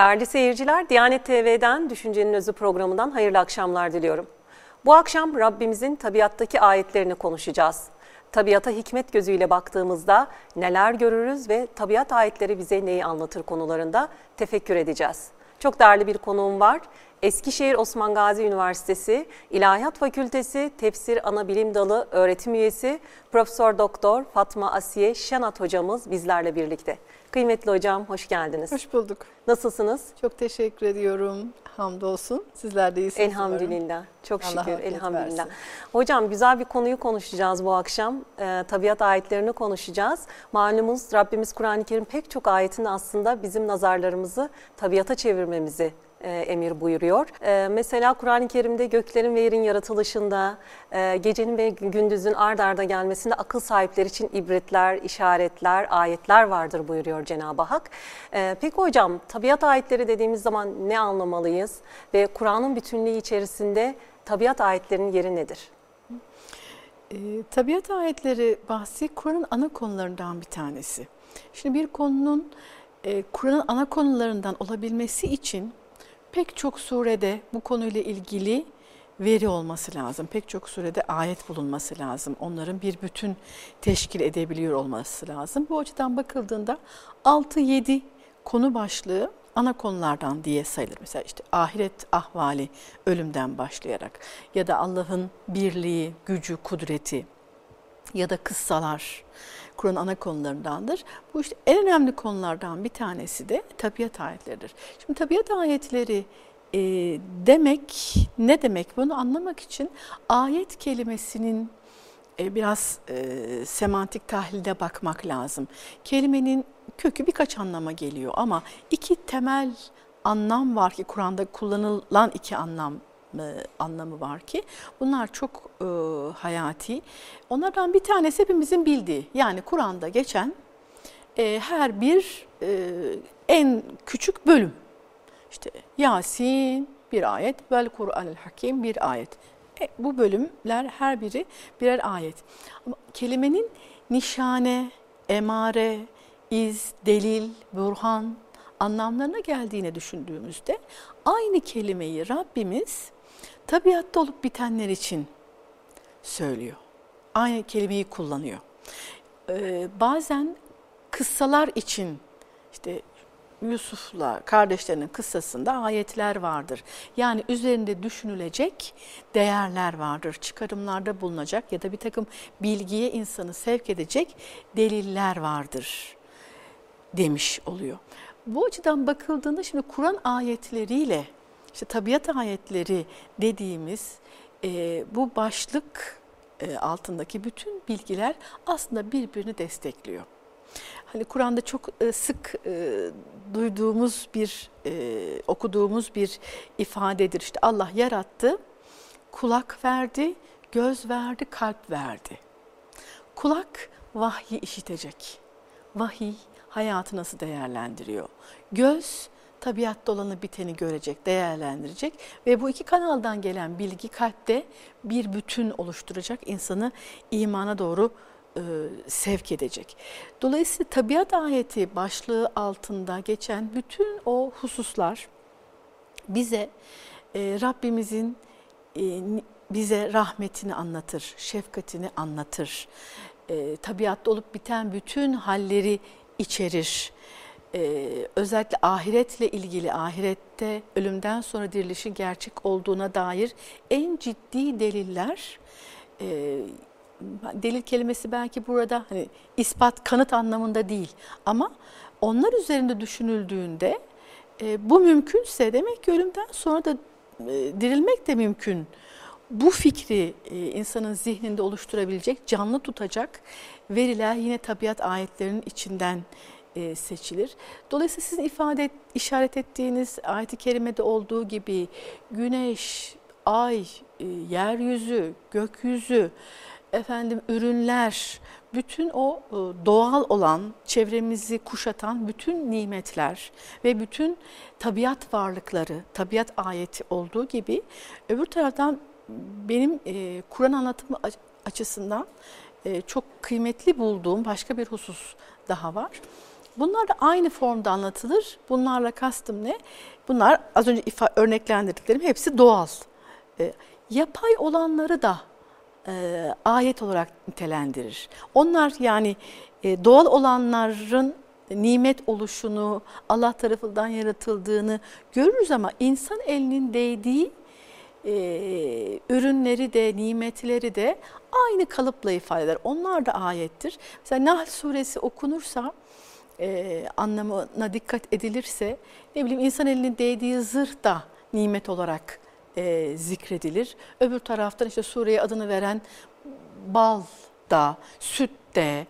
Değerli seyirciler, Diyanet TV'den Düşüncenin Özü programından hayırlı akşamlar diliyorum. Bu akşam Rabbimizin tabiattaki ayetlerini konuşacağız. Tabiata hikmet gözüyle baktığımızda neler görürüz ve tabiat ayetleri bize neyi anlatır konularında tefekkür edeceğiz. Çok değerli bir konuğum var. Eskişehir Osman Gazi Üniversitesi İlahiyat Fakültesi Tefsir Anabilim Dalı öğretim üyesi Profesör Doktor Fatma Asiye Şenat hocamız bizlerle birlikte. Kıymetli hocam hoş geldiniz. Hoş bulduk. Nasılsınız? Çok teşekkür ediyorum. Hamdolsun. Sizler de iyisiniz. Elhamdülillah. Umarım. Çok Allah şükür. Elhamdülillah. Versin. Hocam güzel bir konuyu konuşacağız bu akşam. Ee, tabiat ayetlerini konuşacağız. Malumunuz Rabbimiz Kur'an-ı Kerim pek çok ayetinde aslında bizim nazarlarımızı tabiata çevirmemizi e, emir buyuruyor. E, mesela Kur'an-ı Kerim'de göklerin ve yerin yaratılışında, e, gecenin ve gündüzün ard arda gelmesinde akıl sahipleri için ibretler, işaretler, ayetler vardır buyuruyor Cenab-ı Hak. E, peki hocam tabiat ayetleri dediğimiz zaman ne anlamalıyız ve Kur'an'ın bütünlüğü içerisinde tabiat ayetlerinin yeri nedir? E, tabiat ayetleri bahsi Kur'an'ın ana konularından bir tanesi. Şimdi bir konunun e, Kur'an'ın ana konularından olabilmesi için pek çok surede bu konuyla ilgili veri olması lazım. Pek çok surede ayet bulunması lazım. Onların bir bütün teşkil edebiliyor olması lazım. Bu açıdan bakıldığında 6-7 konu başlığı ana konulardan diye sayılır. Mesela işte ahiret ahvali ölümden başlayarak ya da Allah'ın birliği, gücü, kudreti ya da kıssalar Kur'an ana konularındandır. Bu işte en önemli konulardan bir tanesi de tabiat ayetleridir. Şimdi tabiat ayetleri e, demek ne demek bunu anlamak için ayet kelimesinin e, biraz e, semantik tahlile bakmak lazım. Kelimenin kökü birkaç anlama geliyor ama iki temel anlam var ki Kur'an'da kullanılan iki anlam anlamı var ki bunlar çok e, hayati. Onlardan bir tanesi hepimizin bildiği yani Kur'an'da geçen e, her bir e, en küçük bölüm. İşte Yasin bir ayet, vel Kur'anil Hakim bir ayet. E, bu bölümler her biri birer ayet. Ama kelimenin nişane, emare, iz, delil, burhan anlamlarına geldiğini düşündüğümüzde aynı kelimeyi Rabbimiz tabiatta olup bitenler için söylüyor. Aynı kelimeyi kullanıyor. Ee, bazen kıssalar için işte Yusuf'la kardeşlerinin kıssasında ayetler vardır. Yani üzerinde düşünülecek değerler vardır. Çıkarımlarda bulunacak ya da bir takım bilgiye insanı sevk edecek deliller vardır demiş oluyor. Bu açıdan bakıldığında şimdi Kur'an ayetleriyle işte tabiat ayetleri dediğimiz e, bu başlık e, altındaki bütün bilgiler aslında birbirini destekliyor. Hani Kur'an'da çok e, sık e, duyduğumuz bir, e, okuduğumuz bir ifadedir. İşte Allah yarattı, kulak verdi, göz verdi, kalp verdi. Kulak vahyi işitecek. Vahiy hayatı nasıl değerlendiriyor? Göz tabiatta olanı biteni görecek, değerlendirecek ve bu iki kanaldan gelen bilgi kalpte bir bütün oluşturacak, insanı imana doğru e, sevk edecek. Dolayısıyla tabiat ayeti başlığı altında geçen bütün o hususlar bize e, Rabbimizin e, bize rahmetini anlatır, şefkatini anlatır. E, tabiatta olup biten bütün halleri içerir e, özellikle ahiretle ilgili ahirette ölümden sonra dirilişin gerçek olduğuna dair en ciddi deliller e, delil kelimesi belki burada hani ispat kanıt anlamında değil ama onlar üzerinde düşünüldüğünde e, bu mümkünse demek ki ölümden sonra da e, dirilmek de mümkün. Bu fikri e, insanın zihninde oluşturabilecek, canlı tutacak veriler yine tabiat ayetlerinin içinden e, seçilir. Dolayısıyla sizin ifade et, işaret ettiğiniz ayet-i kerimede olduğu gibi güneş, ay, e, yeryüzü, gökyüzü, efendim ürünler, bütün o e, doğal olan, çevremizi kuşatan bütün nimetler ve bütün tabiat varlıkları, tabiat ayeti olduğu gibi öbür taraftan benim e, Kur'an anlatımı açısından e, çok kıymetli bulduğum başka bir husus daha var. Bunlar da aynı formda anlatılır. Bunlarla kastım ne? Bunlar az önce ifa, örneklendirdiklerim hepsi doğal. E, yapay olanları da e, ayet olarak nitelendirir. Onlar yani e, doğal olanların nimet oluşunu, Allah tarafından yaratıldığını görürüz ama insan elinin değdiği e, ürünleri de, nimetleri de aynı kalıpla ifade eder. Onlar da ayettir. Mesela Nahl suresi okunursa, e, anlamına dikkat edilirse, ne bileyim insan elinin değdiği zırh da nimet olarak e, zikredilir. Öbür taraftan işte sureye adını veren bal da, süt de,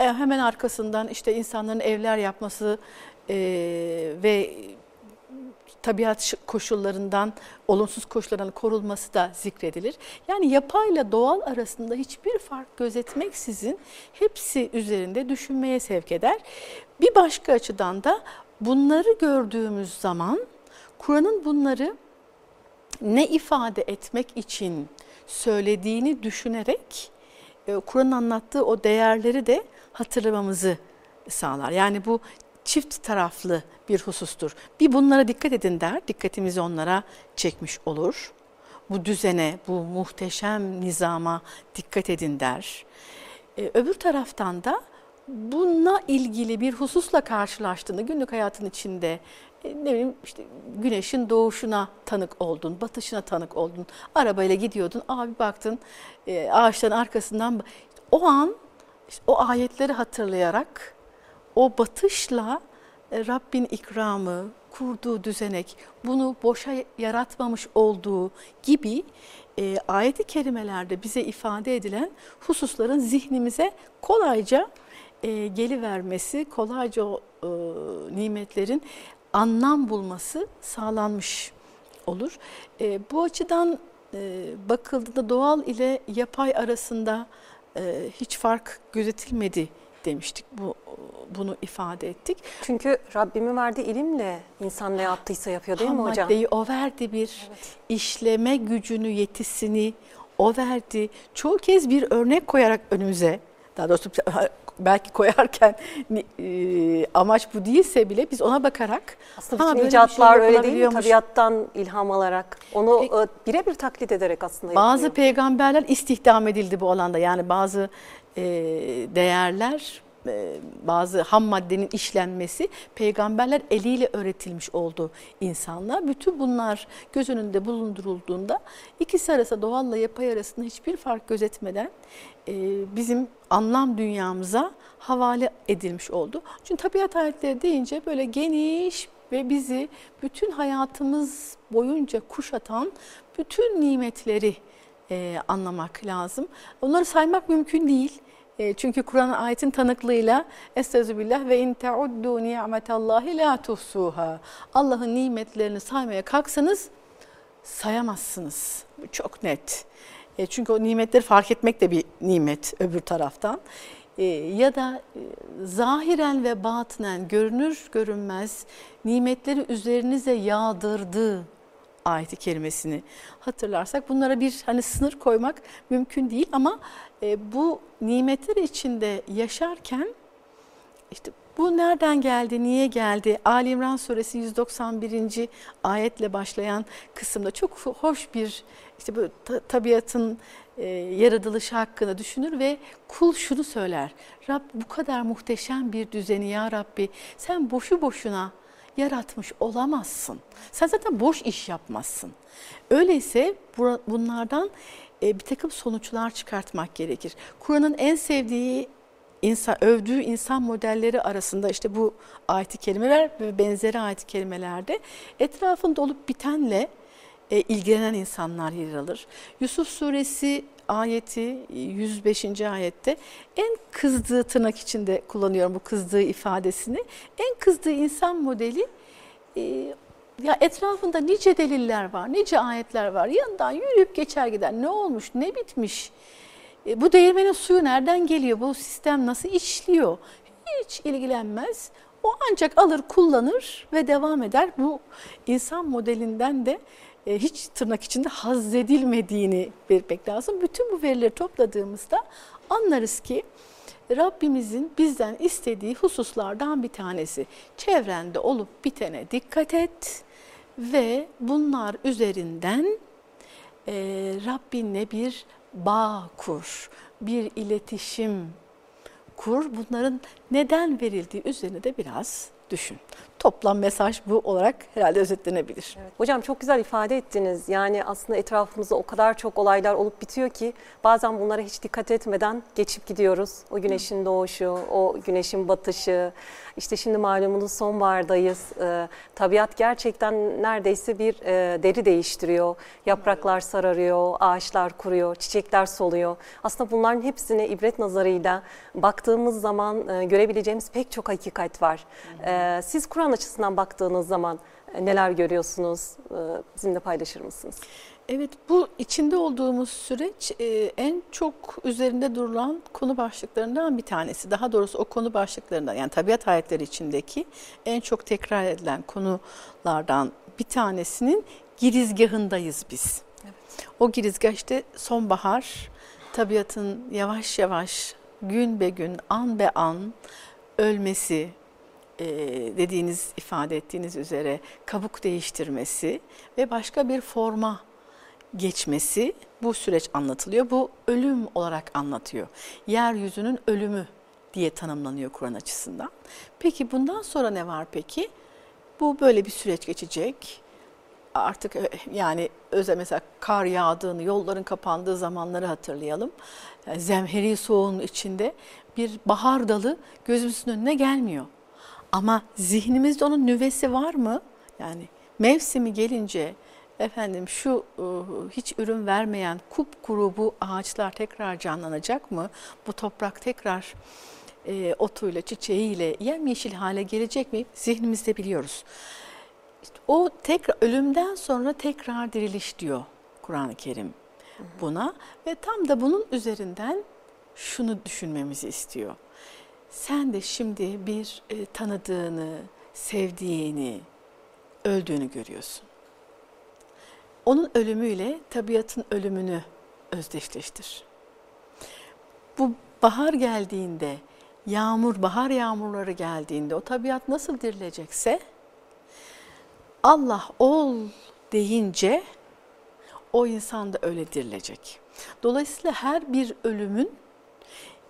e, hemen arkasından işte insanların evler yapması e, ve tabiat koşullarından, olumsuz koşullardan korulması da zikredilir. Yani yapayla doğal arasında hiçbir fark gözetmeksizin hepsi üzerinde düşünmeye sevk eder. Bir başka açıdan da bunları gördüğümüz zaman Kur'an'ın bunları ne ifade etmek için söylediğini düşünerek e, Kur'an'ın anlattığı o değerleri de hatırlamamızı sağlar. Yani bu çift taraflı bir husustur. Bir bunlara dikkat edin der, dikkatimizi onlara çekmiş olur. Bu düzene, bu muhteşem nizama dikkat edin der. Ee, öbür taraftan da bununla ilgili bir hususla karşılaştığında günlük hayatın içinde e, ne bileyim işte güneşin doğuşuna tanık oldun, batışına tanık oldun. Arabayla gidiyordun, abi baktın e, ağaçların arkasından o an işte o ayetleri hatırlayarak o batışla e, Rabbin ikramı, kurduğu düzenek, bunu boşa yaratmamış olduğu gibi e, ayet-i kerimelerde bize ifade edilen hususların zihnimize kolayca e, gelivermesi, kolayca o e, nimetlerin anlam bulması sağlanmış olur. E, bu açıdan e, bakıldığında doğal ile yapay arasında e, hiç fark gözetilmedi demiştik. Bu bunu ifade ettik. Çünkü Rabbimin verdiği ilimle insan ne yaptıysa yapıyor değil Ham mi hocam? maddeyi o verdi bir evet. işleme gücünü, yetisini o verdi. Çoğu kez bir örnek koyarak önümüze, daha doğrusu belki koyarken e, amaç bu değilse bile biz ona bakarak aslında bütün icatlar şey öyle değil mi? Tabiattan ilham alarak onu e, birebir taklit ederek aslında Bazı peygamberler istihdam edildi bu alanda. Yani bazı e, değerler e, bazı ham maddenin işlenmesi peygamberler eliyle öğretilmiş oldu insanlar. Bütün bunlar göz önünde bulundurulduğunda ikisi arasında doğalla yapay arasında hiçbir fark gözetmeden e, bizim anlam dünyamıza havale edilmiş oldu. Çünkü tabiat ayetleri deyince böyle geniş ve bizi bütün hayatımız boyunca kuşatan bütün nimetleri e, anlamak lazım. Onları saymak mümkün değil. E, çünkü Kur'an ayetin tanıklığıyla Estağfirullah ve in teuddu ni'metallahi la tuhsuha. Allah'ın nimetlerini saymaya kalksanız sayamazsınız. Bu çok net. E, çünkü o nimetleri fark etmek de bir nimet öbür taraftan. E, ya da e, zahiren ve batinen görünür görünmez nimetleri üzerinize yağdırdı ayeti kerimesini hatırlarsak bunlara bir hani sınır koymak mümkün değil ama e, bu nimetler içinde yaşarken işte bu nereden geldi, niye geldi? Ali İmran suresi 191. ayetle başlayan kısımda çok hoş bir işte bu tabiatın e, yaratılışı hakkında düşünür ve kul şunu söyler. Rab bu kadar muhteşem bir düzeni ya Rabbi sen boşu boşuna yaratmış olamazsın. Sen zaten boş iş yapmazsın. Öyleyse bunlardan e, bir takım sonuçlar çıkartmak gerekir. Kur'an'ın en sevdiği insan, övdüğü insan modelleri arasında işte bu ayet-i kerimeler ve benzeri ayet-i kerimelerde etrafında olup bitenle e, ilgilenen insanlar yer alır. Yusuf suresi ayeti 105. ayette en kızdığı tırnak içinde kullanıyorum bu kızdığı ifadesini. En kızdığı insan modeli e, ya etrafında nice deliller var, nice ayetler var. Yanından yürüyüp geçer gider. Ne olmuş, ne bitmiş? E, bu değirmenin suyu nereden geliyor? Bu sistem nasıl işliyor? Hiç ilgilenmez. O ancak alır, kullanır ve devam eder. Bu insan modelinden de e, hiç tırnak içinde haz edilmediğini belirtmek lazım. Bütün bu verileri topladığımızda anlarız ki Rabbimizin bizden istediği hususlardan bir tanesi. Çevrende olup bitene dikkat et ve bunlar üzerinden e, Rabbinle bir bağ kur, bir iletişim kur. Bunların neden verildiği üzerine de biraz düşün. Toplam mesaj bu olarak herhalde özetlenebilir. Evet. Hocam çok güzel ifade ettiniz. Yani aslında etrafımızda o kadar çok olaylar olup bitiyor ki bazen bunlara hiç dikkat etmeden geçip gidiyoruz. O güneşin doğuşu, o güneşin batışı. İşte şimdi malumunuz sonbahardayız. Ee, tabiat gerçekten neredeyse bir e, deri değiştiriyor. Yapraklar sararıyor, ağaçlar kuruyor, çiçekler soluyor. Aslında bunların hepsine ibret nazarıyla baktığımız zaman e, görebileceğimiz pek çok hakikat var. Ee, siz Kur'an açısından baktığınız zaman e, neler görüyorsunuz? E, bizimle paylaşır mısınız? Evet bu içinde olduğumuz süreç e, en çok üzerinde durulan konu başlıklarından bir tanesi. Daha doğrusu o konu başlıklarından yani tabiat ayetleri içindeki en çok tekrar edilen konulardan bir tanesinin girizgahındayız biz. Evet. O girizgah işte sonbahar, tabiatın yavaş yavaş gün be gün, an be an ölmesi, e, dediğiniz, ifade ettiğiniz üzere kabuk değiştirmesi ve başka bir forma geçmesi bu süreç anlatılıyor. Bu ölüm olarak anlatıyor. Yeryüzünün ölümü diye tanımlanıyor Kur'an açısından. Peki bundan sonra ne var peki? Bu böyle bir süreç geçecek. Artık e, yani özel mesela kar yağdığını, yolların kapandığı zamanları hatırlayalım. Yani zemheri soğuğun içinde bir bahar dalı gözümüzün önüne gelmiyor. Ama zihnimizde onun nüvesi var mı? Yani mevsimi gelince efendim şu e, hiç ürün vermeyen kupkuru bu ağaçlar tekrar canlanacak mı? Bu toprak tekrar e, otuyla, çiçeğiyle yemyeşil hale gelecek mi? Zihnimizde biliyoruz. O tekrar ölümden sonra tekrar diriliş diyor Kur'an-ı Kerim buna ve tam da bunun üzerinden şunu düşünmemizi istiyor. Sen de şimdi bir e, tanıdığını, sevdiğini, öldüğünü görüyorsun. Onun ölümüyle tabiatın ölümünü özdeşleştir. Bu bahar geldiğinde, yağmur, bahar yağmurları geldiğinde o tabiat nasıl dirilecekse Allah ol deyince o insan da öyle dirilecek. Dolayısıyla her bir ölümün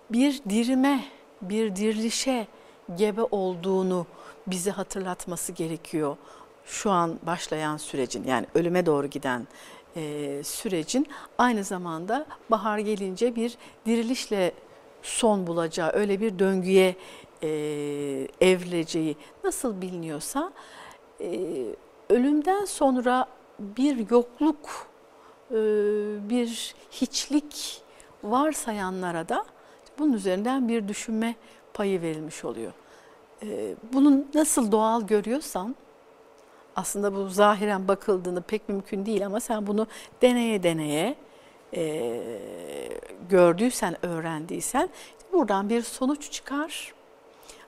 bir dirime bir dirilişe gebe olduğunu bize hatırlatması gerekiyor. Şu an başlayan sürecin yani ölüme doğru giden e, sürecin aynı zamanda bahar gelince bir dirilişle son bulacağı, öyle bir döngüye e, evrileceği nasıl biliniyorsa e, ölümden sonra bir yokluk, e, bir hiçlik varsayanlara da bunun üzerinden bir düşünme payı verilmiş oluyor. Ee, bunun nasıl doğal görüyorsan aslında bu zahiren bakıldığını pek mümkün değil ama sen bunu deneye deneye e, gördüysen, öğrendiysen buradan bir sonuç çıkar.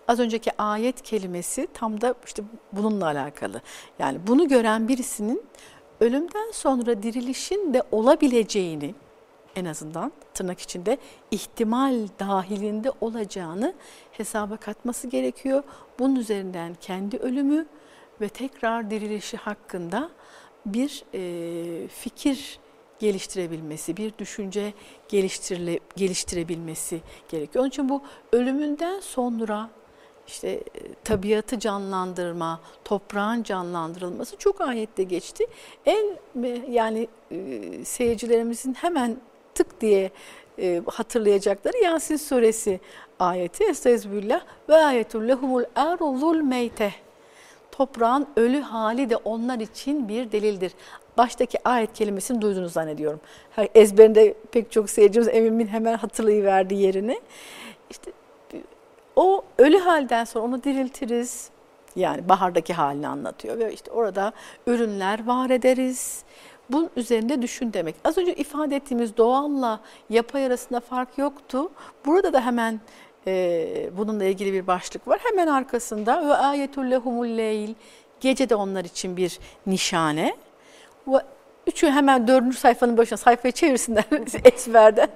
Az önceki ayet kelimesi tam da işte bununla alakalı. Yani bunu gören birisinin ölümden sonra dirilişin de olabileceğini en azından tırnak içinde ihtimal dahilinde olacağını hesaba katması gerekiyor. Bunun üzerinden kendi ölümü ve tekrar dirilişi hakkında bir e, fikir geliştirebilmesi, bir düşünce geliştirile, geliştirebilmesi gerekiyor. Onun için bu ölümünden sonra işte e, tabiatı canlandırma, toprağın canlandırılması çok ayette geçti. En yani e, seyircilerimizin hemen tık diye e, hatırlayacakları Yasin suresi ayeti. Estağfirullah ve ayetul lehumul erzul meyte. Toprağın ölü hali de onlar için bir delildir. Baştaki ayet kelimesini duydunuz zannediyorum. Ezberinde pek çok seyircimiz emimin hemen hatırlayıverdi yerini. İşte o ölü halden sonra onu diriltiriz. Yani bahardaki halini anlatıyor ve işte orada ürünler var ederiz bunun üzerinde düşün demek. Az önce ifade ettiğimiz doğalla yapay arasında fark yoktu. Burada da hemen e, bununla ilgili bir başlık var. Hemen arkasında ve ayetul lehumul leyl gece de onlar için bir nişane. Ve üçü hemen dördüncü sayfanın başına sayfayı çevirsinler ezberden.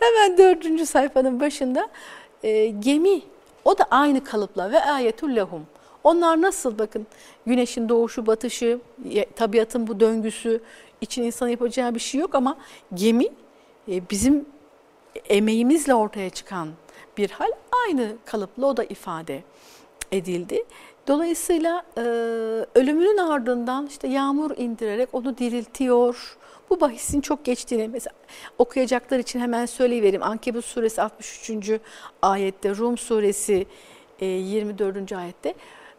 hemen dördüncü sayfanın başında e, gemi o da aynı kalıpla ve ayetul lehum. Onlar nasıl bakın güneşin doğuşu batışı, tabiatın bu döngüsü için insan yapacağı bir şey yok ama gemi e, bizim emeğimizle ortaya çıkan bir hal aynı kalıpla o da ifade edildi. Dolayısıyla e, ölümünün ardından işte yağmur indirerek onu diriltiyor. Bu bahisin çok geçtiğini mesela okuyacaklar için hemen söyleyivereyim. Ankebut suresi 63. ayette, Rum suresi 24. E, ayette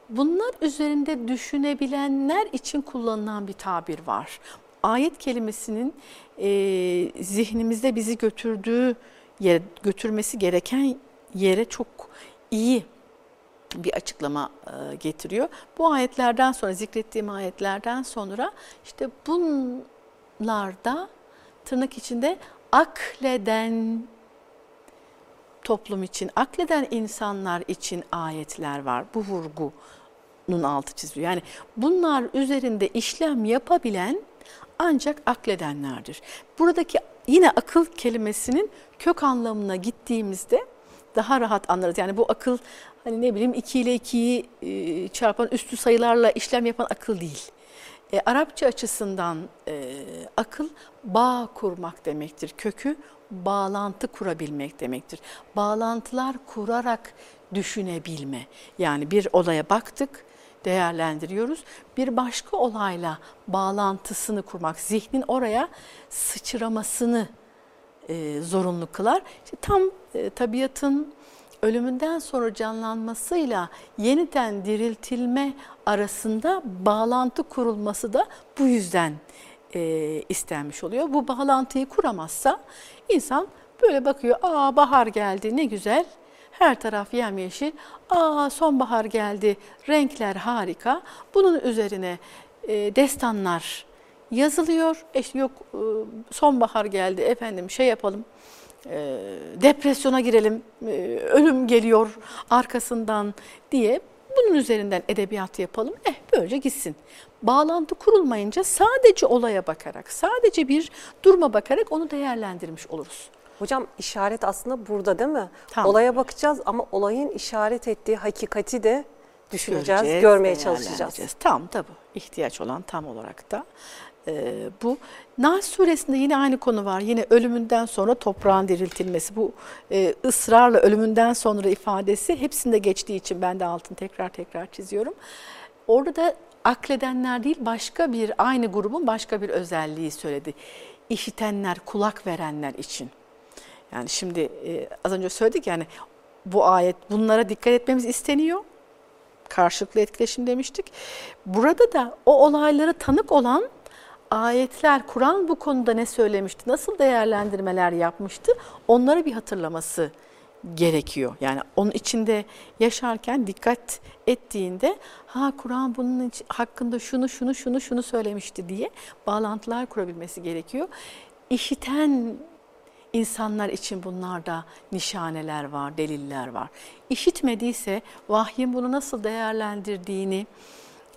bunlar üzerinde düşünebilenler için kullanılan bir tabir var. Ayet kelimesinin e, zihnimizde bizi götürdüğü yere, götürmesi gereken yere çok iyi bir açıklama e, getiriyor. Bu ayetlerden sonra zikrettiğim ayetlerden sonra işte bunlarda tırnak içinde akleden toplum için, akleden insanlar için ayetler var. Bu vurgunun altı çiziyor. Yani bunlar üzerinde işlem yapabilen ancak akledenlerdir. Buradaki yine akıl kelimesinin kök anlamına gittiğimizde daha rahat anlarız. Yani bu akıl hani ne bileyim 2 ile 2'yi e, çarpan üstü sayılarla işlem yapan akıl değil. E, Arapça açısından e, akıl bağ kurmak demektir. Kökü bağlantı kurabilmek demektir. Bağlantılar kurarak düşünebilme. Yani bir olaya baktık, değerlendiriyoruz. Bir başka olayla bağlantısını kurmak, zihnin oraya sıçramasını e, zorunlu kılar. İşte tam e, tabiatın ölümünden sonra canlanmasıyla yeniden diriltilme arasında bağlantı kurulması da bu yüzden e, istenmiş oluyor. Bu bağlantıyı kuramazsa insan böyle bakıyor, aa bahar geldi ne güzel, her taraf yemyeşil, aa sonbahar geldi, renkler harika. Bunun üzerine e, destanlar yazılıyor. E, yok e, sonbahar geldi efendim şey yapalım e, depresyona girelim, e, ölüm geliyor arkasından diye bunun üzerinden edebiyat yapalım. Eh böylece gitsin. Bağlantı kurulmayınca sadece olaya bakarak, sadece bir duruma bakarak onu değerlendirmiş oluruz. Hocam işaret aslında burada değil mi? Tamam. Olaya bakacağız ama olayın işaret ettiği hakikati de düşüneceğiz, Göreceğiz, görmeye çalışacağız. Tam tabi ihtiyaç olan tam olarak da e, bu. Nas suresinde yine aynı konu var. Yine ölümünden sonra toprağın diriltilmesi. Bu e, ısrarla ölümünden sonra ifadesi hepsinde geçtiği için ben de altını tekrar tekrar çiziyorum. Orada da akledenler değil başka bir aynı grubun başka bir özelliği söyledi. İşitenler, kulak verenler için. Yani şimdi e, az önce söyledik yani bu ayet bunlara dikkat etmemiz isteniyor. Karşılıklı etkileşim demiştik. Burada da o olaylara tanık olan ayetler, Kur'an bu konuda ne söylemişti, nasıl değerlendirmeler yapmıştı onları bir hatırlaması gerekiyor. Yani onun içinde yaşarken dikkat ettiğinde ha Kur'an bunun hakkında şunu şunu şunu şunu söylemişti diye bağlantılar kurabilmesi gerekiyor. İşiten insanlar için bunlarda nişaneler var, deliller var. İşitmediyse vahyin bunu nasıl değerlendirdiğini,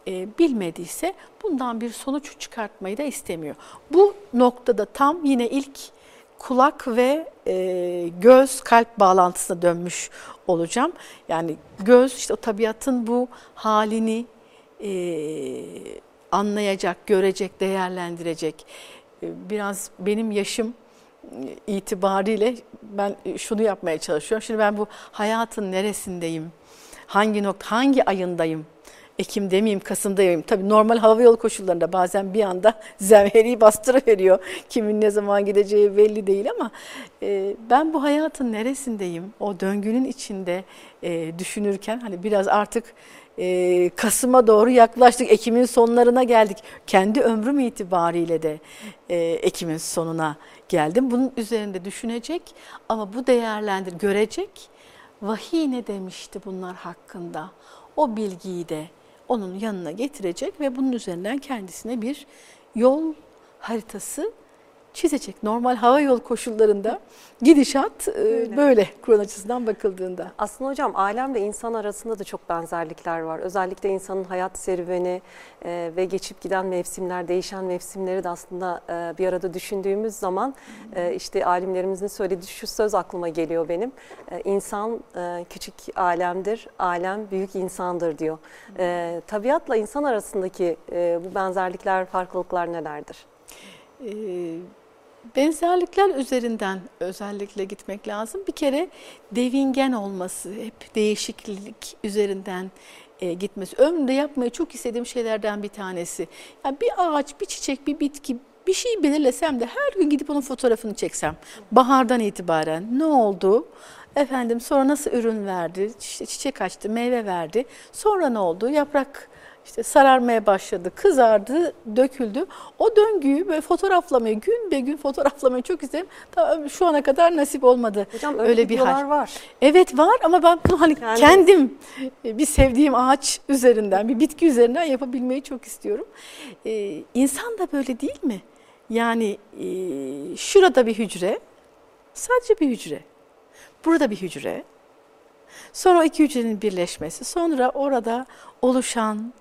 e, bilmediyse bundan bir sonuç çıkartmayı da istemiyor. Bu noktada tam yine ilk kulak ve e, göz kalp bağlantısına dönmüş olacağım. Yani göz işte o tabiatın bu halini e, anlayacak, görecek, değerlendirecek. E, biraz benim yaşım itibariyle ben şunu yapmaya çalışıyorum. Şimdi ben bu hayatın neresindeyim? Hangi nokta, hangi ayındayım? Ekim demeyeyim, Kasım'dayım. Tabii normal hava yolu koşullarında bazen bir anda zemheri bastırıveriyor. Kimin ne zaman gideceği belli değil ama e, ben bu hayatın neresindeyim? O döngünün içinde e, düşünürken hani biraz artık e, Kasım'a doğru yaklaştık. Ekim'in sonlarına geldik. Kendi ömrüm itibariyle de e, Ekim'in sonuna geldim. Bunun üzerinde düşünecek ama bu değerlendir, görecek. Vahiy ne demişti bunlar hakkında? O bilgiyi de onun yanına getirecek ve bunun üzerinden kendisine bir yol haritası çizecek. Normal hava yol koşullarında gidişat e, Öyle. böyle Kur'an açısından bakıldığında. Aslında hocam alemle insan arasında da çok benzerlikler var. Özellikle insanın hayat serüveni e, ve geçip giden mevsimler, değişen mevsimleri de aslında e, bir arada düşündüğümüz zaman işte alimlerimizin söylediği şu söz aklıma geliyor benim. İnsan küçük alemdir, alem büyük insandır diyor. Tabiatla insan arasındaki bu benzerlikler, farklılıklar nelerdir? Ee, benzerlikler üzerinden özellikle gitmek lazım. Bir kere devingen olması, hep değişiklik üzerinden e, gitmesi. Ömrümde yapmayı çok istediğim şeylerden bir tanesi. Yani bir ağaç, bir çiçek, bir bitki, bir şey belirlesem de her gün gidip onun fotoğrafını çeksem. Bahardan itibaren ne oldu? Efendim sonra nasıl ürün verdi? Çiçek açtı, meyve verdi. Sonra ne oldu? Yaprak işte sararmaya başladı, kızardı, döküldü. O döngüyü böyle fotoğraflamayı, gün be gün fotoğraflamayı çok isterim. Tabii şu ana kadar nasip olmadı. Hocam öyle, Öyle bir hal. var. Evet var ama ben bunu hani Yani- kendim e, bir sevdiğim ağaç üzerinden, bir bitki üzerinden yapabilmeyi çok istiyorum. Ee, insan da böyle değil mi? Yani e, şurada bir hücre, sadece bir hücre. Burada bir hücre. Sonra iki hücrenin birleşmesi, sonra orada oluşan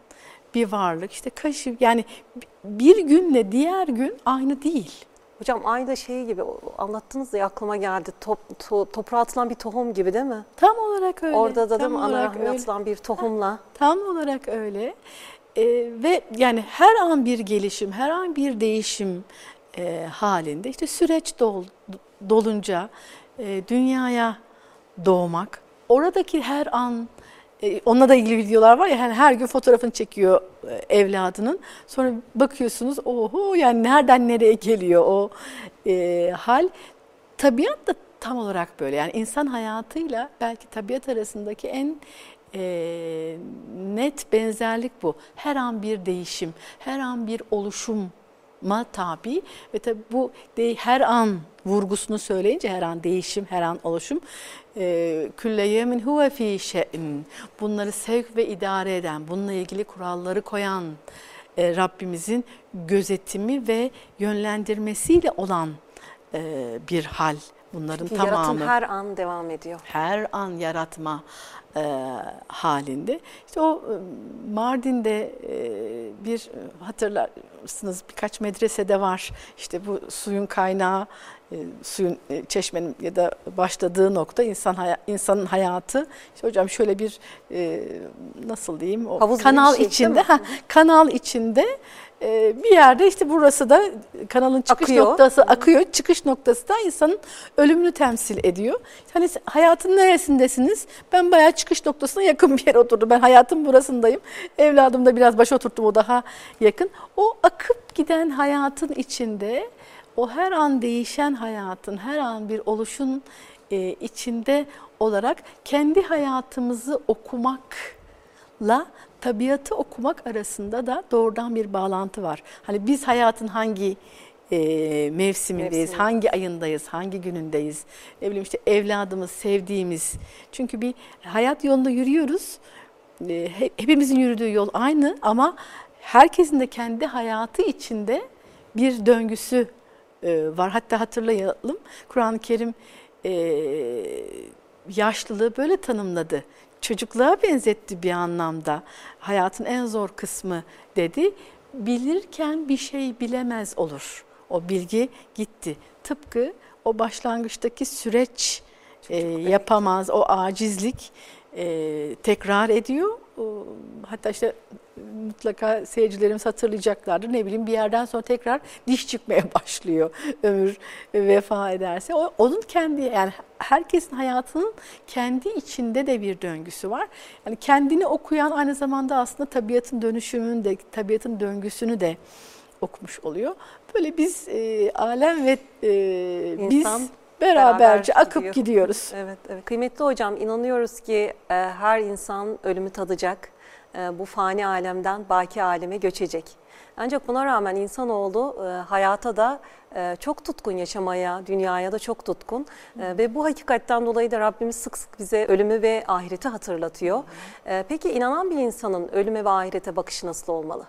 bir varlık. İşte kaşı yani bir günle diğer gün aynı değil. Hocam aynı şeyi gibi anlattınız ya aklıma geldi. Top, to- toprağa atılan bir tohum gibi değil mi? Tam olarak öyle. Orada da değil mi ana öyle. atılan bir tohumla. Tam olarak öyle. Ee, ve yani her an bir gelişim, her an bir değişim e, halinde işte süreç dol, dolunca e, dünyaya doğmak, oradaki her an e, onunla da ilgili videolar var ya yani her gün fotoğrafını çekiyor e, evladının. Sonra bakıyorsunuz oho yani nereden nereye geliyor o e, hal. Tabiat da tam olarak böyle. Yani insan hayatıyla belki tabiat arasındaki en e, net benzerlik bu. Her an bir değişim, her an bir oluşuma tabi ve tabi bu de, her an vurgusunu söyleyince her an değişim, her an oluşum. E, Külle yemin huve fi şe'n. Bunları sevk ve idare eden, bununla ilgili kuralları koyan e, Rabbimizin gözetimi ve yönlendirmesiyle olan e, bir hal bunların Çünkü yaratım tamamı. her an devam ediyor. Her an yaratma e, halinde. İşte o e, Mardin'de e, bir e, hatırlarsınız birkaç medresede var. İşte bu suyun kaynağı, e, suyun e, çeşmenin ya da başladığı nokta insan haya- insanın hayatı. İşte hocam şöyle bir e, nasıl diyeyim o Havuz kanal şey, içinde ha, kanal içinde e, bir yerde işte burası da kanalın çıkış Akıyor. noktası akıyor. Çıkış noktası da insanın ölümünü temsil ediyor. Hani hayatın neresindesiniz? Ben bayağı çıkış noktasına yakın bir yere oturdum. Ben hayatın burasındayım. Evladım da biraz başa oturttum o daha yakın. O akıp giden hayatın içinde o her an değişen hayatın, her an bir oluşun e, içinde olarak kendi hayatımızı okumakla tabiatı okumak arasında da doğrudan bir bağlantı var. Hani biz hayatın hangi e, mevsimindeyiz, Mevsimi. hangi ayındayız, hangi günündeyiz, ne bileyim işte evladımız, sevdiğimiz. Çünkü bir hayat yolunda yürüyoruz. E, he- hepimizin yürüdüğü yol aynı ama herkesin de kendi hayatı içinde bir döngüsü e, var. Hatta hatırlayalım Kur'an-ı Kerim e, yaşlılığı böyle tanımladı. Çocukluğa benzetti bir anlamda. Hayatın en zor kısmı dedi. Bilirken bir şey bilemez olur. O bilgi gitti. Tıpkı o başlangıçtaki süreç e, yapamaz, o acizlik e, tekrar ediyor. Hatta işte mutlaka seyircilerimiz hatırlayacaklardır. Ne bileyim bir yerden sonra tekrar diş çıkmaya başlıyor ömür vefa ederse. O, onun kendi yani herkesin hayatının kendi içinde de bir döngüsü var. Yani kendini okuyan aynı zamanda aslında tabiatın dönüşümünü de tabiatın döngüsünü de okumuş oluyor. Böyle biz e, alem ve e, İnsan beraberce beraber akıp gidiyor. gidiyoruz. Evet, evet. Kıymetli hocam inanıyoruz ki e, her insan ölümü tadacak. E, bu fani alemden baki aleme göçecek. Ancak buna rağmen insanoğlu e, hayata da e, çok tutkun yaşamaya, dünyaya da çok tutkun. E, ve bu hakikatten dolayı da Rabbimiz sık sık bize ölümü ve ahireti hatırlatıyor. E, peki inanan bir insanın ölüme ve ahirete bakışı nasıl olmalı?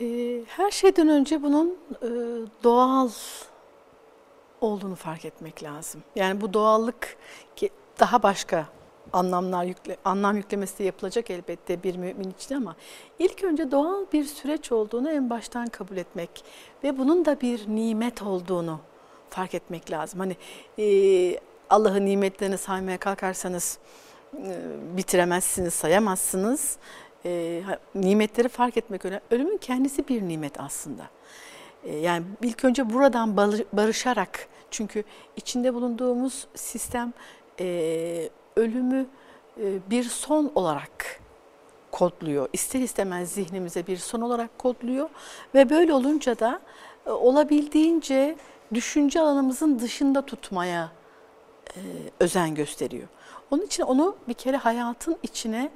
Ee, Her şeyden önce bunun e, doğal olduğunu fark etmek lazım. Yani bu doğallık daha başka anlamlar yükle, anlam yüklemesi de yapılacak elbette bir mümin için ama ilk önce doğal bir süreç olduğunu en baştan kabul etmek ve bunun da bir nimet olduğunu fark etmek lazım. Hani e, Allah'ın nimetlerini saymaya kalkarsanız e, bitiremezsiniz, sayamazsınız. E, nimetleri fark etmek önemli. Ölümün kendisi bir nimet aslında. E, yani ilk önce buradan barışarak çünkü içinde bulunduğumuz sistem e, ölümü e, bir son olarak kodluyor. İster istemez zihnimize bir son olarak kodluyor ve böyle olunca da e, olabildiğince düşünce alanımızın dışında tutmaya e, özen gösteriyor. Onun için onu bir kere hayatın içine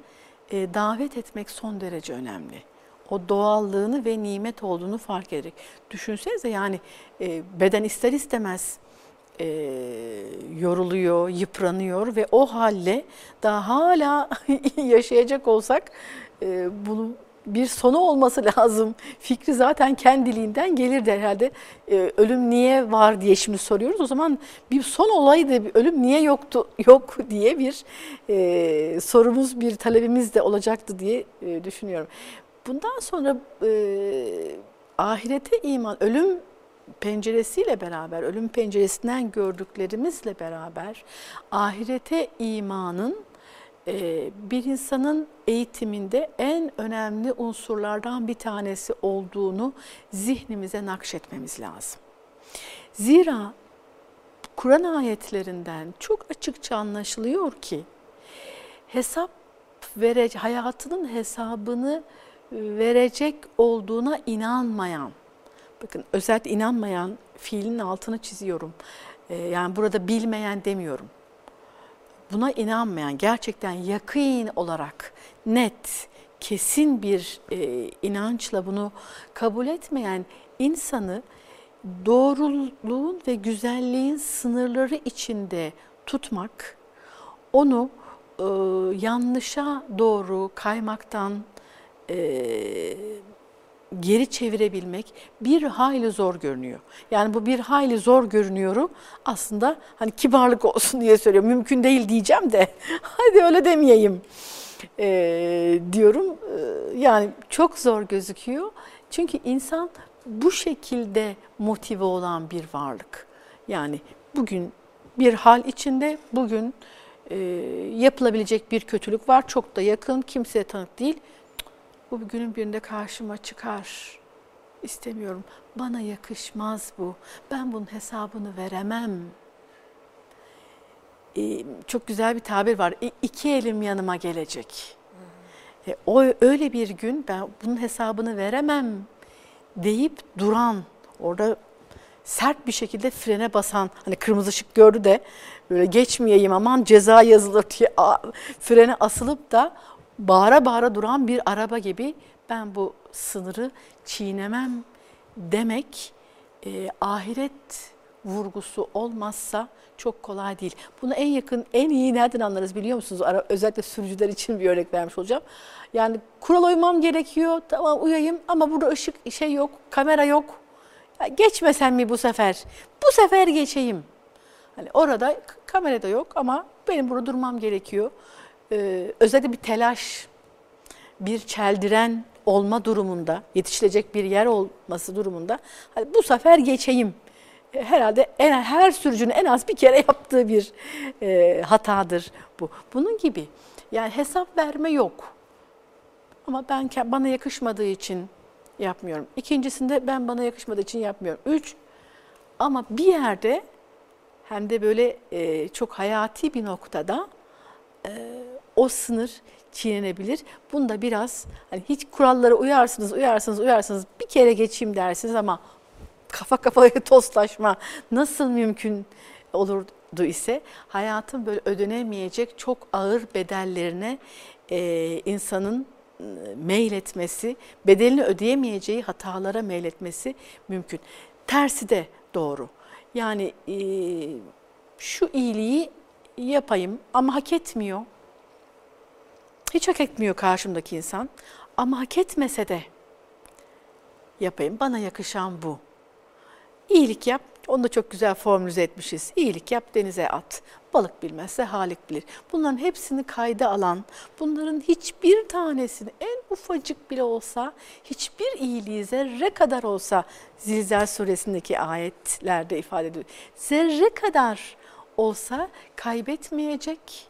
davet etmek son derece önemli. O doğallığını ve nimet olduğunu fark ederek. Düşünsenize yani beden ister istemez e, yoruluyor, yıpranıyor ve o halle daha hala yaşayacak olsak e, bunun bir sonu olması lazım. Fikri zaten kendiliğinden gelirdi herhalde. E, ölüm niye var diye şimdi soruyoruz. O zaman bir son olaydı, bir ölüm niye yoktu yok diye bir e, sorumuz, bir talebimiz de olacaktı diye e, düşünüyorum. Bundan sonra e, ahirete iman, ölüm penceresiyle beraber, ölüm penceresinden gördüklerimizle beraber ahirete imanın e, bir insanın eğitiminde en önemli unsurlardan bir tanesi olduğunu zihnimize nakşetmemiz lazım. Zira Kur'an ayetlerinden çok açıkça anlaşılıyor ki hesap verecek, hayatının hesabını verecek olduğuna inanmayan, Bakın özellikle inanmayan fiilin altını çiziyorum. Ee, yani burada bilmeyen demiyorum. Buna inanmayan, gerçekten yakın olarak net, kesin bir e, inançla bunu kabul etmeyen insanı doğruluğun ve güzelliğin sınırları içinde tutmak, onu e, yanlışa doğru kaymaktan, e, geri çevirebilmek bir hayli zor görünüyor. Yani bu bir hayli zor görünüyoru aslında hani kibarlık olsun diye söylüyorum. Mümkün değil diyeceğim de hadi öyle demeyeyim ee, diyorum. Ee, yani çok zor gözüküyor. Çünkü insan bu şekilde motive olan bir varlık. Yani bugün bir hal içinde, bugün e, yapılabilecek bir kötülük var. Çok da yakın, kimseye tanık değil bu günün birinde karşıma çıkar. İstemiyorum. Bana yakışmaz bu. Ben bunun hesabını veremem. Ee, çok güzel bir tabir var. İ iki elim yanıma gelecek. E, o öyle bir gün ben bunun hesabını veremem deyip duran, orada sert bir şekilde frene basan, hani kırmızı ışık gördü de böyle geçmeyeyim aman ceza yazılır diye frene asılıp da bağıra bağıra duran bir araba gibi ben bu sınırı çiğnemem demek e, ahiret vurgusu olmazsa çok kolay değil. Bunu en yakın, en iyi nereden anlarız biliyor musunuz? Ara, özellikle sürücüler için bir örnek vermiş olacağım. Yani kural uymam gerekiyor, tamam uyayım ama burada ışık şey yok, kamera yok. Ya geçmesem mi bu sefer? Bu sefer geçeyim. Hani orada kamera da yok ama benim burada durmam gerekiyor e, özellikle bir telaş, bir çeldiren olma durumunda, yetişilecek bir yer olması durumunda hani bu sefer geçeyim. E, herhalde en, her sürücünün en az bir kere yaptığı bir e, hatadır bu. Bunun gibi yani hesap verme yok. Ama ben bana yakışmadığı için yapmıyorum. İkincisinde ben bana yakışmadığı için yapmıyorum. Üç, ama bir yerde hem de böyle e, çok hayati bir noktada e, o sınır çiğnenebilir. Bunda biraz hani hiç kurallara uyarsınız, uyarsınız, uyarsınız bir kere geçeyim dersiniz ama kafa kafaya tostlaşma nasıl mümkün olurdu ise hayatın böyle ödenemeyecek çok ağır bedellerine e, insanın meyletmesi, bedelini ödeyemeyeceği hatalara meyletmesi mümkün. Tersi de doğru. Yani e, şu iyiliği yapayım ama hak etmiyor hiç hak etmiyor karşımdaki insan ama hak etmese de yapayım. Bana yakışan bu. İyilik yap. Onu da çok güzel formülize etmişiz. İyilik yap denize at. Balık bilmezse halik bilir. Bunların hepsini kayda alan, bunların hiçbir tanesini en ufacık bile olsa, hiçbir iyiliği zerre kadar olsa Zilzal suresindeki ayetlerde ifade ediyor. Zerre kadar olsa kaybetmeyecek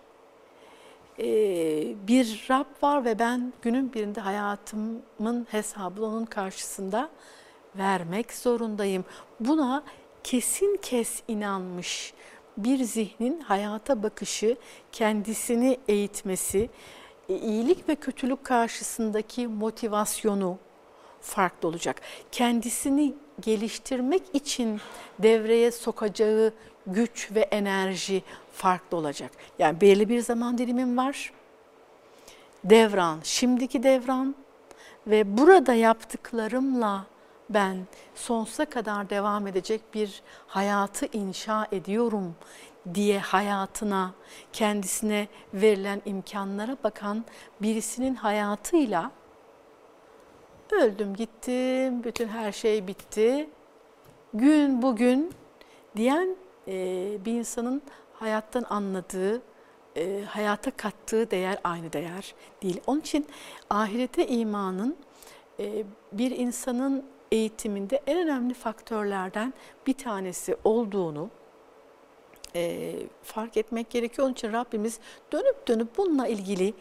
ee, bir Rab var ve ben günün birinde hayatımın hesabını onun karşısında vermek zorundayım. Buna kesin kes inanmış bir zihnin hayata bakışı, kendisini eğitmesi, e, iyilik ve kötülük karşısındaki motivasyonu farklı olacak. Kendisini geliştirmek için devreye sokacağı güç ve enerji farklı olacak. Yani belli bir zaman dilimim var. Devran, şimdiki devran ve burada yaptıklarımla ben sonsuza kadar devam edecek bir hayatı inşa ediyorum diye hayatına, kendisine verilen imkanlara bakan birisinin hayatıyla öldüm gittim, bütün her şey bitti, gün bugün diyen bir insanın hayattan anladığı, e, hayata kattığı değer aynı değer değil. Onun için ahirete imanın e, bir insanın eğitiminde en önemli faktörlerden bir tanesi olduğunu e, fark etmek gerekiyor. Onun için Rabbimiz dönüp dönüp bununla ilgili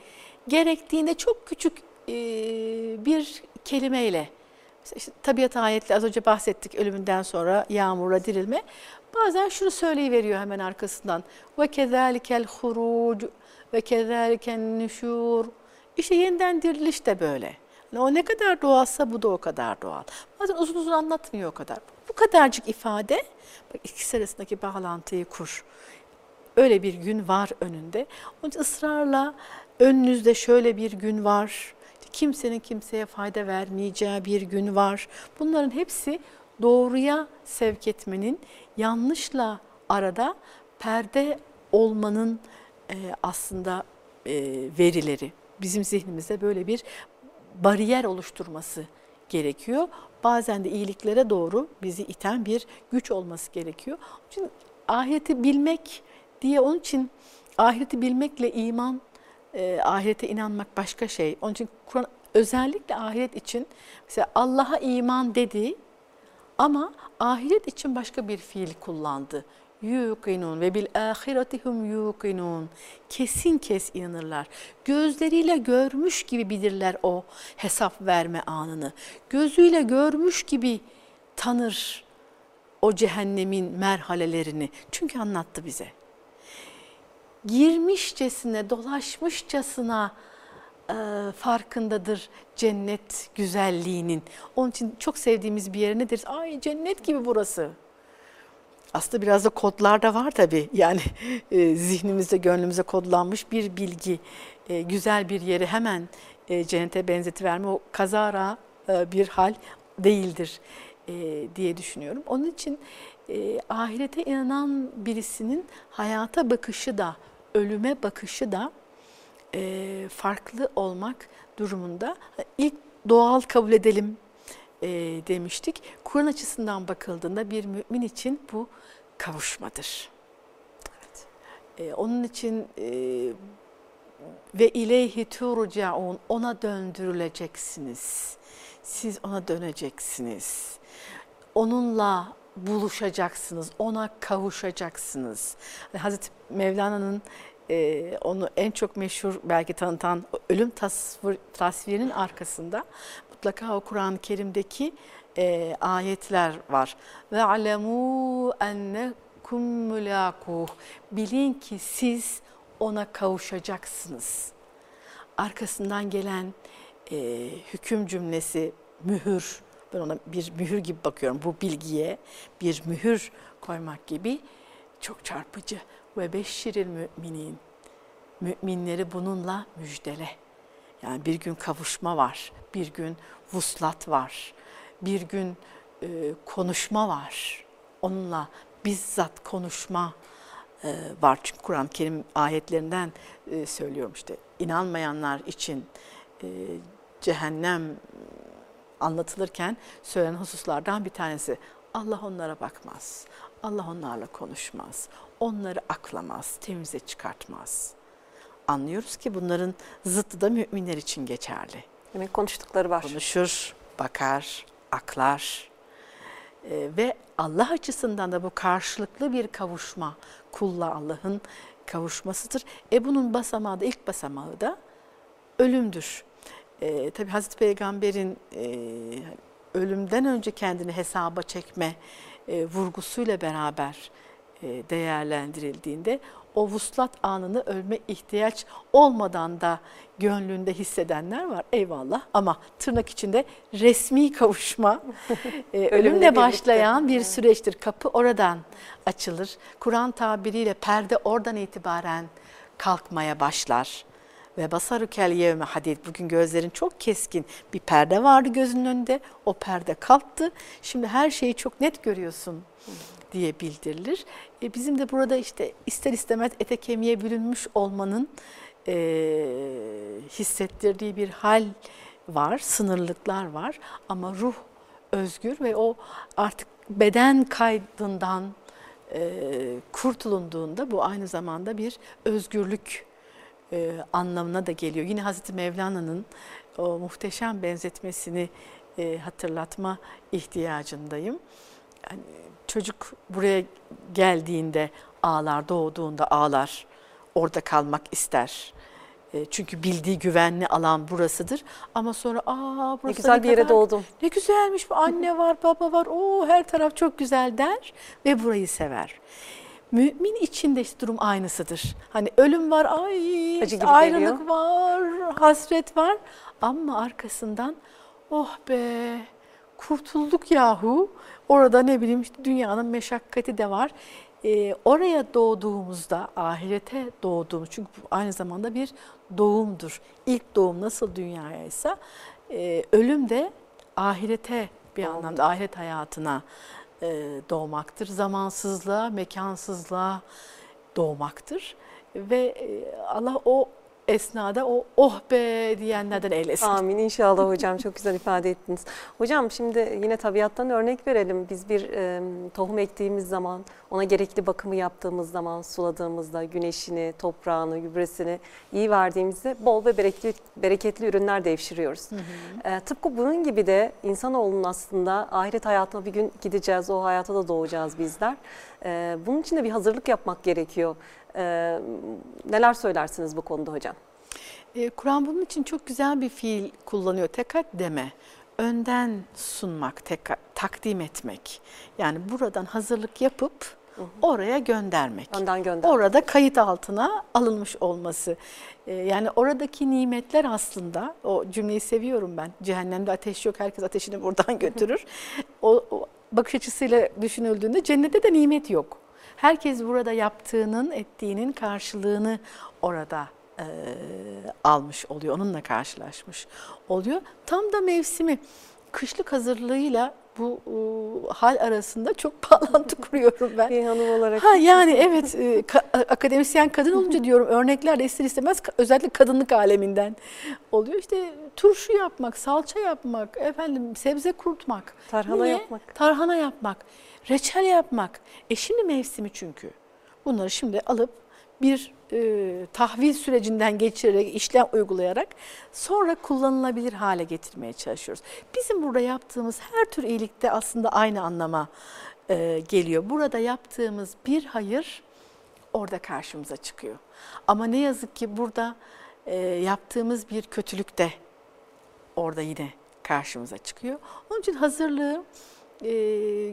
gerektiğinde çok küçük e, bir kelimeyle, işte tabiat ayetli az önce bahsettik ölümünden sonra yağmurla dirilme. Bazen şunu söyleyiveriyor hemen arkasından. Ve kezalikel huruc ve kezaliken nüşur. İşte yeniden diriliş de böyle. Yani o ne kadar doğalsa bu da o kadar doğal. Bazen uzun uzun anlatmıyor o kadar. Bu kadarcık ifade, bak ikisi arasındaki bağlantıyı kur. Öyle bir gün var önünde. Onun için ısrarla önünüzde şöyle bir gün var. Kimsenin kimseye fayda vermeyeceği bir gün var. Bunların hepsi doğruya sevk etmenin, yanlışla arada perde olmanın e, aslında e, verileri. Bizim zihnimizde böyle bir bariyer oluşturması gerekiyor. Bazen de iyiliklere doğru bizi iten bir güç olması gerekiyor. Onun ahireti bilmek diye onun için ahireti bilmekle iman, e, ahirete inanmak başka şey. Onun için Kur'an özellikle ahiret için mesela Allah'a iman dedi ama ahiret için başka bir fiil kullandı yuqinun ve bil ahiretihum yuqinun. Kesin kes inanırlar. Gözleriyle görmüş gibi bilirler o hesap verme anını. Gözüyle görmüş gibi tanır o cehennemin merhalelerini. Çünkü anlattı bize. Girmişçesine, dolaşmışçasına e, farkındadır cennet güzelliğinin. Onun için çok sevdiğimiz bir yer nedir? Ay cennet gibi burası aslında biraz da kodlar da var tabii. Yani e, zihnimizde, gönlümüze kodlanmış bir bilgi, e, güzel bir yeri hemen e, cennete benzetiverme o kazara e, bir hal değildir e, diye düşünüyorum. Onun için e, ahirete inanan birisinin hayata bakışı da, ölüme bakışı da e, farklı olmak durumunda. İlk doğal kabul edelim e, demiştik. Kur'an açısından bakıldığında bir mümin için bu kavuşmadır. Evet. E, onun için e, ve ileyhi turcaun ona döndürüleceksiniz. Siz ona döneceksiniz. Onunla buluşacaksınız, ona kavuşacaksınız. Hazreti Mevlana'nın e, onu en çok meşhur belki tanıtan ölüm tasvir, tasvirinin arkasında mutlaka o Kur'an-ı Kerim'deki e, ayetler var. Ve alemu ennekum mulakuh. Bilin ki siz ona kavuşacaksınız. Arkasından gelen e, hüküm cümlesi mühür. Ben ona bir mühür gibi bakıyorum. Bu bilgiye bir mühür koymak gibi çok çarpıcı. Ve beşşiril müminin. Müminleri bununla müjdele. Yani bir gün kavuşma var, bir gün vuslat var, bir gün e, konuşma var. Onunla bizzat konuşma e, var. Çünkü Kur'an-ı Kerim ayetlerinden e, söylüyorum işte. inanmayanlar için e, cehennem anlatılırken söylenen hususlardan bir tanesi. Allah onlara bakmaz. Allah onlarla konuşmaz. Onları aklamaz, temize çıkartmaz. Anlıyoruz ki bunların zıttı da müminler için geçerli. Demek konuştukları var. Konuşur, bakar, aklar. Ee, ve Allah açısından da bu karşılıklı bir kavuşma, kulla Allah'ın kavuşmasıdır. E bunun basamağı da ilk basamağı da ölümdür. E, tabii Hazreti Peygamber'in e, ölümden önce kendini hesaba çekme e, vurgusuyla beraber e, değerlendirildiğinde o vuslat anını ölme ihtiyaç olmadan da gönlünde hissedenler var. Eyvallah ama tırnak içinde resmi kavuşma e, ölümle başlayan bir süreçtir. Kapı oradan açılır. Kur'an tabiriyle perde oradan itibaren kalkmaya başlar. Ve basarükel yevme hadid. Bugün gözlerin çok keskin. Bir perde vardı gözünün önünde. O perde kalktı. Şimdi her şeyi çok net görüyorsun diye bildirilir. E bizim de burada işte ister istemez ete kemiğe bürünmüş olmanın e, hissettirdiği bir hal var, sınırlıklar var ama ruh özgür ve o artık beden kaydından e, kurtulunduğunda bu aynı zamanda bir özgürlük e, anlamına da geliyor. Yine Hazreti Mevlana'nın o muhteşem benzetmesini e, hatırlatma ihtiyacındayım. Yani çocuk buraya geldiğinde ağlar, doğduğunda ağlar, orada kalmak ister. E, çünkü bildiği güvenli alan burasıdır. Ama sonra aa burası ne güzel bir yere kadar, doğdum. Ne güzelmiş bu anne var, baba var. Oo her taraf çok güzel der ve burayı sever. Mümin için de işte durum aynısıdır. Hani ölüm var, ay ayrılık geliyor. var, hasret var. Ama arkasından oh be kurtulduk yahu. Orada ne bileyim işte dünyanın meşakkati de var. Ee, oraya doğduğumuzda, ahirete doğduğumuz, çünkü bu aynı zamanda bir doğumdur. İlk doğum nasıl dünyaya ise e, ölüm de ahirete bir Doğumdur. anlamda ahiret hayatına doğmaktır. Zamansızlığa, mekansızlığa doğmaktır. Ve e, Allah o esnada o oh be diyenlerden eylesin. Amin inşallah hocam çok güzel ifade ettiniz. Hocam şimdi yine tabiattan örnek verelim. Biz bir e, tohum ektiğimiz zaman ona gerekli bakımı yaptığımız zaman suladığımızda güneşini, toprağını, gübresini iyi verdiğimizde bol ve bereketli, bereketli ürünler devşiriyoruz. E, tıpkı bunun gibi de insanoğlunun aslında ahiret hayatına bir gün gideceğiz. O hayata da doğacağız bizler. E, bunun için de bir hazırlık yapmak gerekiyor. E, neler söylersiniz bu konuda hocam? E, Kur'an bunun için çok güzel bir fiil kullanıyor. Tekat deme. Önden sunmak, teka, takdim etmek. Yani buradan hazırlık yapıp oraya göndermek. Önden gönder. Orada kayıt altına alınmış olması. E, yani oradaki nimetler aslında, o cümleyi seviyorum ben. Cehennemde ateş yok, herkes ateşini buradan götürür. o, o bakış açısıyla düşünüldüğünde cennette de nimet yok. Herkes burada yaptığının, ettiğinin karşılığını orada e, almış oluyor, onunla karşılaşmış oluyor. Tam da mevsimi kışlık hazırlığıyla bu e, hal arasında çok bağlantı kuruyorum ben. Bir hanım olarak. Ha yani evet e, ka- akademisyen kadın olunca diyorum örnekler de ister istemez özellikle kadınlık aleminden oluyor. İşte turşu yapmak, salça yapmak, efendim sebze kurutmak. Tarhana Niye? yapmak. Tarhana yapmak, reçel yapmak. E şimdi mevsimi çünkü. Bunları şimdi alıp bir e, tahvil sürecinden geçirerek, işlem uygulayarak sonra kullanılabilir hale getirmeye çalışıyoruz. Bizim burada yaptığımız her tür iyilikte aslında aynı anlama e, geliyor. Burada yaptığımız bir hayır orada karşımıza çıkıyor. Ama ne yazık ki burada e, yaptığımız bir kötülük de orada yine karşımıza çıkıyor. Onun için hazırlığı e,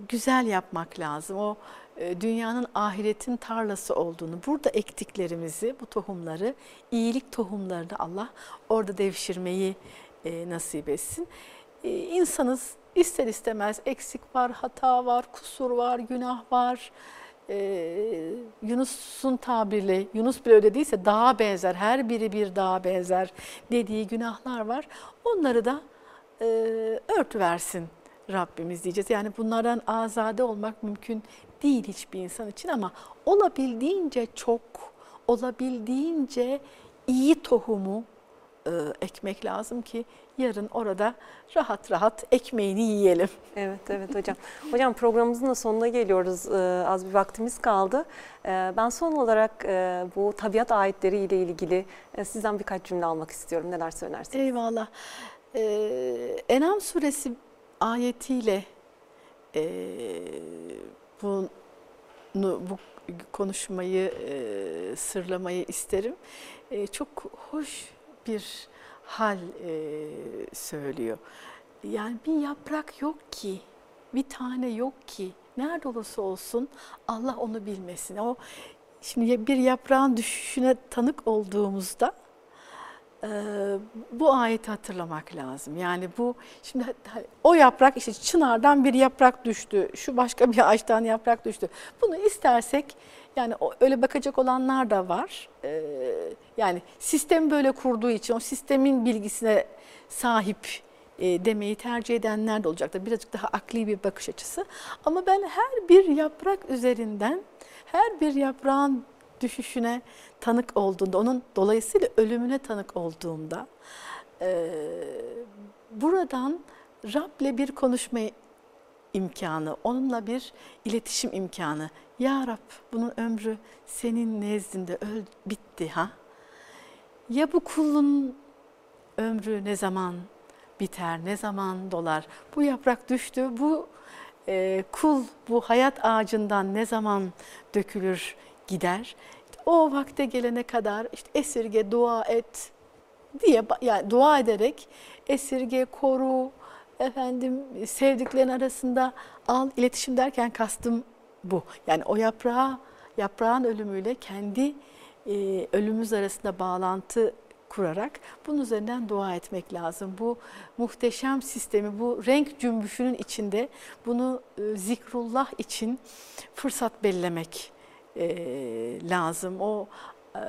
güzel yapmak lazım. O e, dünyanın ahiretin tarlası olduğunu, burada ektiklerimizi, bu tohumları, iyilik tohumlarını Allah orada devşirmeyi e, nasip etsin. E, insanız ister istemez eksik var, hata var, kusur var, günah var. Ee, Yunus'un tabiriyle, Yunus bile öyle değilse dağa benzer, her biri bir dağa benzer dediği günahlar var. Onları da e, örtüversin Rabbimiz diyeceğiz. Yani bunlardan azade olmak mümkün değil hiçbir insan için ama olabildiğince çok, olabildiğince iyi tohumu e, ekmek lazım ki yarın orada rahat rahat ekmeğini yiyelim. Evet, evet hocam. Hocam programımızın da sonuna geliyoruz. Ee, az bir vaktimiz kaldı. Ee, ben son olarak e, bu tabiat ayetleri ile ilgili e, sizden birkaç cümle almak istiyorum. Neler söylersiniz? Eyvallah. Ee, Enam suresi ayetiyle e, bunu, bu konuşmayı, e, sırlamayı isterim. E, çok hoş bir hal e, söylüyor. Yani bir yaprak yok ki, bir tane yok ki, nerede olursa olsun Allah onu bilmesin. O şimdi bir yaprağın düşüşüne tanık olduğumuzda bu ayeti hatırlamak lazım. Yani bu şimdi o yaprak işte çınardan bir yaprak düştü, şu başka bir ağaçtan yaprak düştü. Bunu istersek yani öyle bakacak olanlar da var. Yani sistem böyle kurduğu için o sistemin bilgisine sahip demeyi tercih edenler de olacaktır. Birazcık daha akli bir bakış açısı. Ama ben her bir yaprak üzerinden her bir yaprağın düşüşüne tanık olduğunda, onun dolayısıyla ölümüne tanık olduğumda e, buradan Rab'le bir konuşma imkanı, onunla bir iletişim imkanı. Ya Rab bunun ömrü senin nezdinde öl bitti ha? Ya bu kulun ömrü ne zaman biter, ne zaman dolar? Bu yaprak düştü, bu e, kul bu hayat ağacından ne zaman dökülür, gider? o vakte gelene kadar işte esirge, dua et diye yani dua ederek esirge, koru, efendim sevdiklerin arasında al iletişim derken kastım bu. Yani o yaprağı yaprağın ölümüyle kendi e, ölümümüz arasında bağlantı kurarak bunun üzerinden dua etmek lazım. Bu muhteşem sistemi, bu renk cümbüşünün içinde bunu e, zikrullah için fırsat bellemek lazım. O e,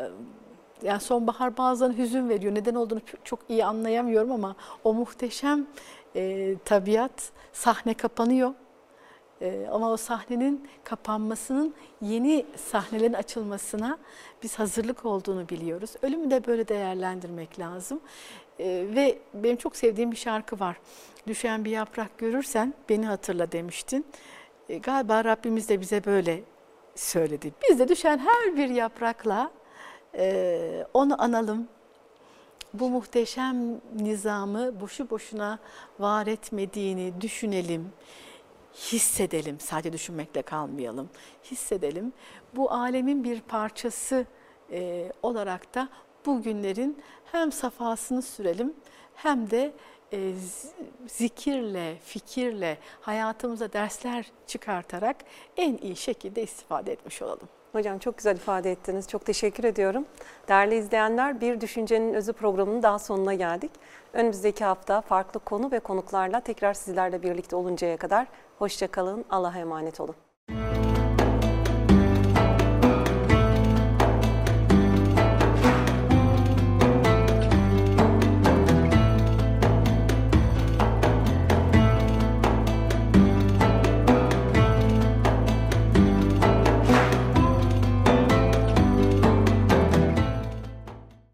yani sonbahar bazen hüzün veriyor. Neden olduğunu çok iyi anlayamıyorum ama o muhteşem e, tabiat sahne kapanıyor. E, ama o sahnenin kapanmasının yeni sahnelerin açılmasına biz hazırlık olduğunu biliyoruz. Ölümü de böyle değerlendirmek lazım. E, ve benim çok sevdiğim bir şarkı var. Düşen bir yaprak görürsen beni hatırla demiştin. E, galiba Rabbimiz de bize böyle söyledi. Biz de düşen her bir yaprakla e, onu analım. Bu muhteşem nizamı boşu boşuna var etmediğini düşünelim, hissedelim. Sadece düşünmekle kalmayalım, hissedelim. Bu alemin bir parçası e, olarak da bu günlerin hem safasını sürelim hem de e, zikirle, fikirle hayatımıza dersler çıkartarak en iyi şekilde istifade etmiş olalım. Hocam çok güzel ifade ettiniz. Çok teşekkür ediyorum. Değerli izleyenler bir Düşüncenin Özü programının daha sonuna geldik. Önümüzdeki hafta farklı konu ve konuklarla tekrar sizlerle birlikte oluncaya kadar hoşçakalın. Allah'a emanet olun.